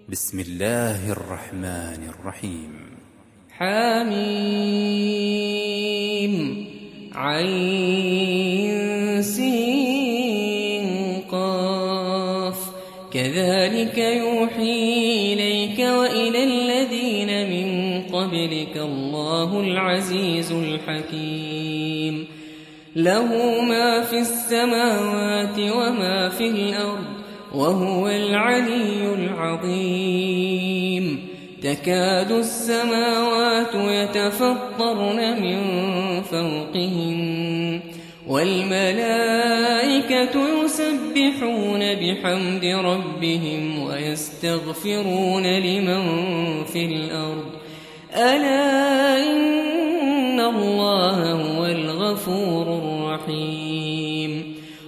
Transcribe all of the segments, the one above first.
بسم الله الرحمن الرحيم. حميم. عين سين قاف. كذلك يوحي إليك وإلى الذين من قبلك الله العزيز الحكيم. له ما في السماوات وما في الأرض. وهو العلي العظيم. تكاد السماوات يتفطرن من فوقهن والملائكة يسبحون بحمد ربهم ويستغفرون لمن في الأرض. ألا إن الله هو الغفور الرحيم.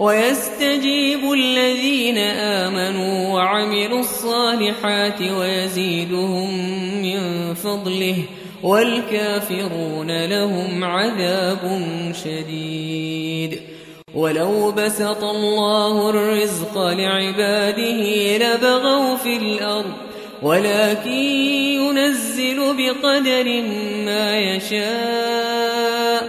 ويستجيب الذين آمنوا وعملوا الصالحات ويزيدهم من فضله والكافرون لهم عذاب شديد. ولو بسط الله الرزق لعباده لبغوا في الأرض ولكن ينزل بقدر ما يشاء.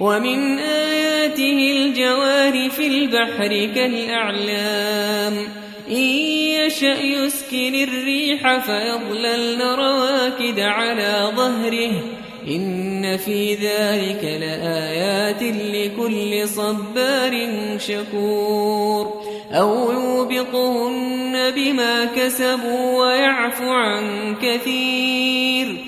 ومن آياته الجوار في البحر كالأعلام. إن يشأ يسكن الريح فيضللن رواكد على ظهره. إن في ذلك لآيات لكل صبار شكور. أو يوبقهن بما كسبوا ويعفو عن كثير.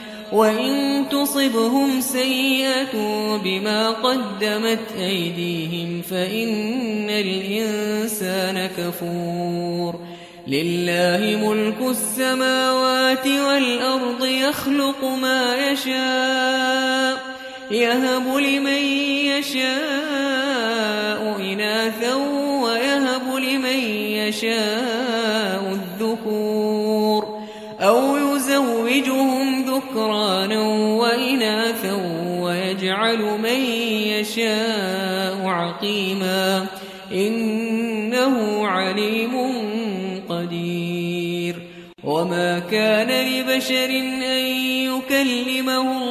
وإن تصبهم سيئة بما قدمت أيديهم فإن الإنسان كفور. لله ملك السماوات والأرض يخلق ما يشاء يهب لمن يشاء إناثا ويهب لمن يشاء الذكور أو يزوجهم ذكرانا وإناثا ويجعل من يشاء عقيما إنه عليم قدير. وما كان لبشر أن يكلمه الله